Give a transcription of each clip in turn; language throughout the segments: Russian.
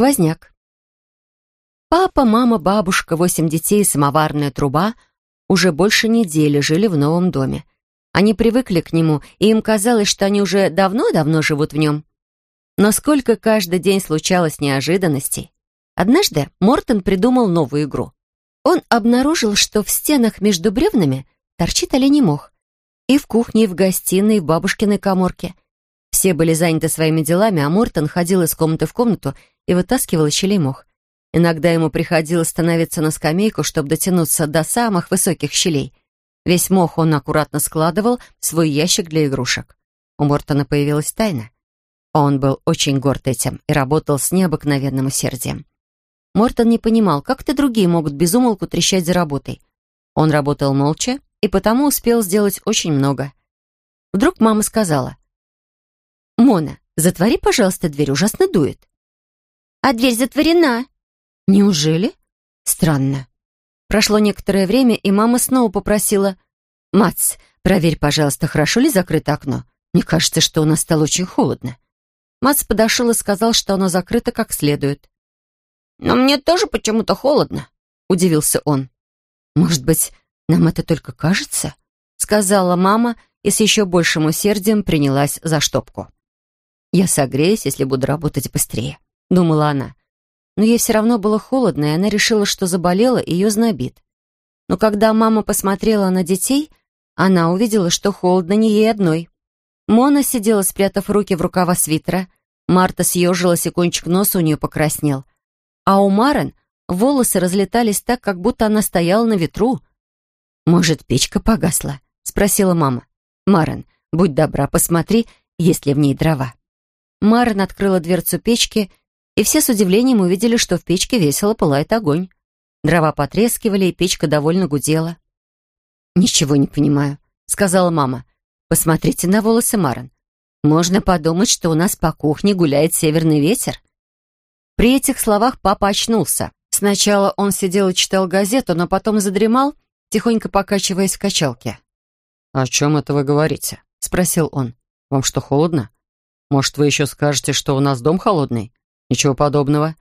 Сквозняк. Папа, мама, бабушка, восемь детей и самоварная труба уже больше недели жили в новом доме. Они привыкли к нему, и им казалось, что они уже давно-давно живут в нем. Но сколько каждый день случалось неожиданностей. Однажды Мортон придумал новую игру. Он обнаружил, что в стенах между бревнами торчит оленей мох. И в кухне, и в гостиной, и в бабушкиной коморке. Все были заняты своими делами, а Мортон ходил из комнаты в комнату и вытаскивал из щелей мох. Иногда ему приходилось становиться на скамейку, чтобы дотянуться до самых высоких щелей. Весь мох он аккуратно складывал в свой ящик для игрушек. У Мортона появилась тайна. Он был очень горд этим и работал с необыкновенным усердием. Мортон не понимал, как то другие могут безумолку трещать за работой. Он работал молча и потому успел сделать очень много. Вдруг мама сказала, «Мона, затвори, пожалуйста, дверь, ужасно дует». «А дверь затворена», «Неужели? Странно». Прошло некоторое время, и мама снова попросила, «Мац, проверь, пожалуйста, хорошо ли закрыто окно. Мне кажется, что у нас стало очень холодно». Мац подошел и сказал, что оно закрыто как следует. «Но мне тоже почему-то холодно», — удивился он. «Может быть, нам это только кажется?» — сказала мама и с еще большим усердием принялась за штопку. «Я согреюсь, если буду работать быстрее», — думала она но ей все равно было холодно, и она решила, что заболела и ее знобит. Но когда мама посмотрела на детей, она увидела, что холодно не ей одной. Мона сидела, спрятав руки в рукава свитера. Марта съежилась, и кончик носа у нее покраснел. А у Марен волосы разлетались так, как будто она стояла на ветру. «Может, печка погасла?» — спросила мама. «Марен, будь добра, посмотри, есть ли в ней дрова». Марен открыла дверцу печки и все с удивлением увидели, что в печке весело пылает огонь. Дрова потрескивали, и печка довольно гудела. «Ничего не понимаю», — сказала мама. «Посмотрите на волосы Марен. Можно подумать, что у нас по кухне гуляет северный ветер». При этих словах папа очнулся. Сначала он сидел и читал газету, но потом задремал, тихонько покачиваясь в качалке. «О чем это вы говорите?» — спросил он. «Вам что, холодно? Может, вы еще скажете, что у нас дом холодный?» Ничего подобного.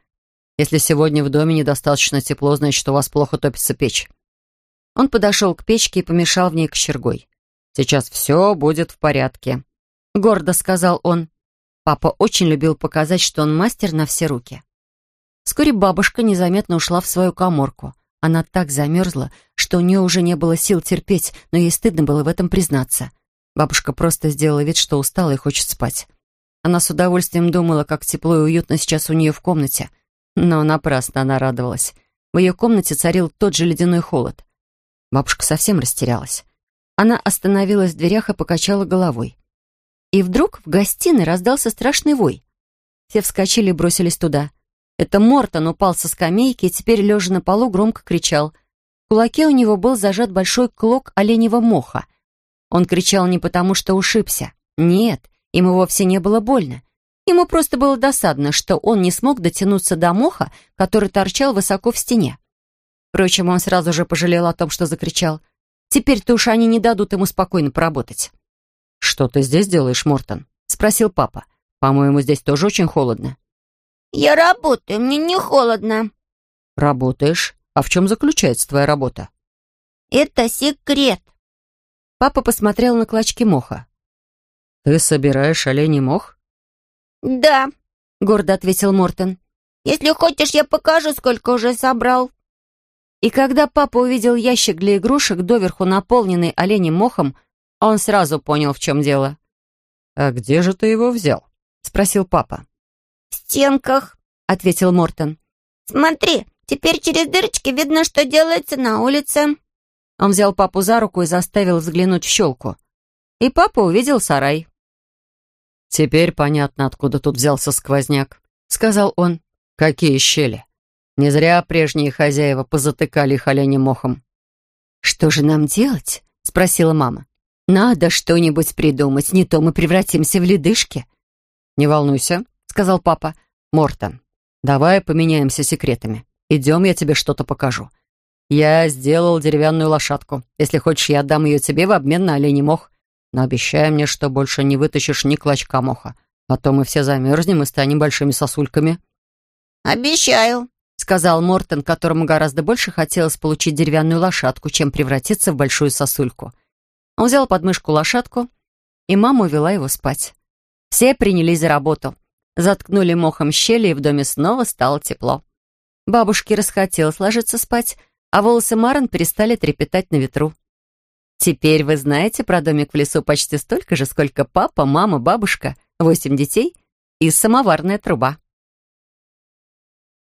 Если сегодня в доме недостаточно тепло, значит, у вас плохо топится печь. Он подошел к печке и помешал в ней кочергой. «Сейчас все будет в порядке», — гордо сказал он. Папа очень любил показать, что он мастер на все руки. Вскоре бабушка незаметно ушла в свою коморку. Она так замерзла, что у нее уже не было сил терпеть, но ей стыдно было в этом признаться. Бабушка просто сделала вид, что устала и хочет спать. Она с удовольствием думала, как тепло и уютно сейчас у нее в комнате. Но напрасно она радовалась. В ее комнате царил тот же ледяной холод. Бабушка совсем растерялась. Она остановилась в дверях и покачала головой. И вдруг в гостиной раздался страшный вой. Все вскочили и бросились туда. Это Мортон упал со скамейки и теперь, лежа на полу, громко кричал. В кулаке у него был зажат большой клок оленевого моха. Он кричал не потому, что ушибся. Нет, Ему вовсе не было больно. Ему просто было досадно, что он не смог дотянуться до моха, который торчал высоко в стене. Впрочем, он сразу же пожалел о том, что закричал. Теперь-то уж они не дадут ему спокойно поработать. «Что ты здесь делаешь, Мортон?» — спросил папа. «По-моему, здесь тоже очень холодно». «Я работаю, мне не холодно». «Работаешь? А в чем заключается твоя работа?» «Это секрет». Папа посмотрел на клочки моха. «Ты собираешь оленей мох?» «Да», — гордо ответил Мортон. «Если хочешь, я покажу, сколько уже собрал». И когда папа увидел ящик для игрушек, доверху наполненный оленем мохом, он сразу понял, в чем дело. «А где же ты его взял?» — спросил папа. «В стенках», — ответил Мортон. «Смотри, теперь через дырочки видно, что делается на улице». Он взял папу за руку и заставил взглянуть в щелку. И папа увидел сарай. «Теперь понятно, откуда тут взялся сквозняк», — сказал он. «Какие щели! Не зря прежние хозяева позатыкали их оленем мохом». «Что же нам делать?» — спросила мама. «Надо что-нибудь придумать, не то мы превратимся в ледышки». «Не волнуйся», — сказал папа. «Мортон, давай поменяемся секретами. Идем, я тебе что-то покажу. Я сделал деревянную лошадку. Если хочешь, я отдам ее тебе в обмен на оленей мох. Но обещай мне, что больше не вытащишь ни клочка моха. А то мы все замерзнем и станем большими сосульками». «Обещаю», — сказал Мортон, которому гораздо больше хотелось получить деревянную лошадку, чем превратиться в большую сосульку. Он взял под мышку лошадку, и мама увела его спать. Все принялись за работу. Заткнули мохом щели, и в доме снова стало тепло. Бабушке расхотелось ложиться спать, а волосы Марен перестали трепетать на ветру. Теперь вы знаете про домик в лесу почти столько же, сколько папа, мама, бабушка, восемь детей и самоварная труба.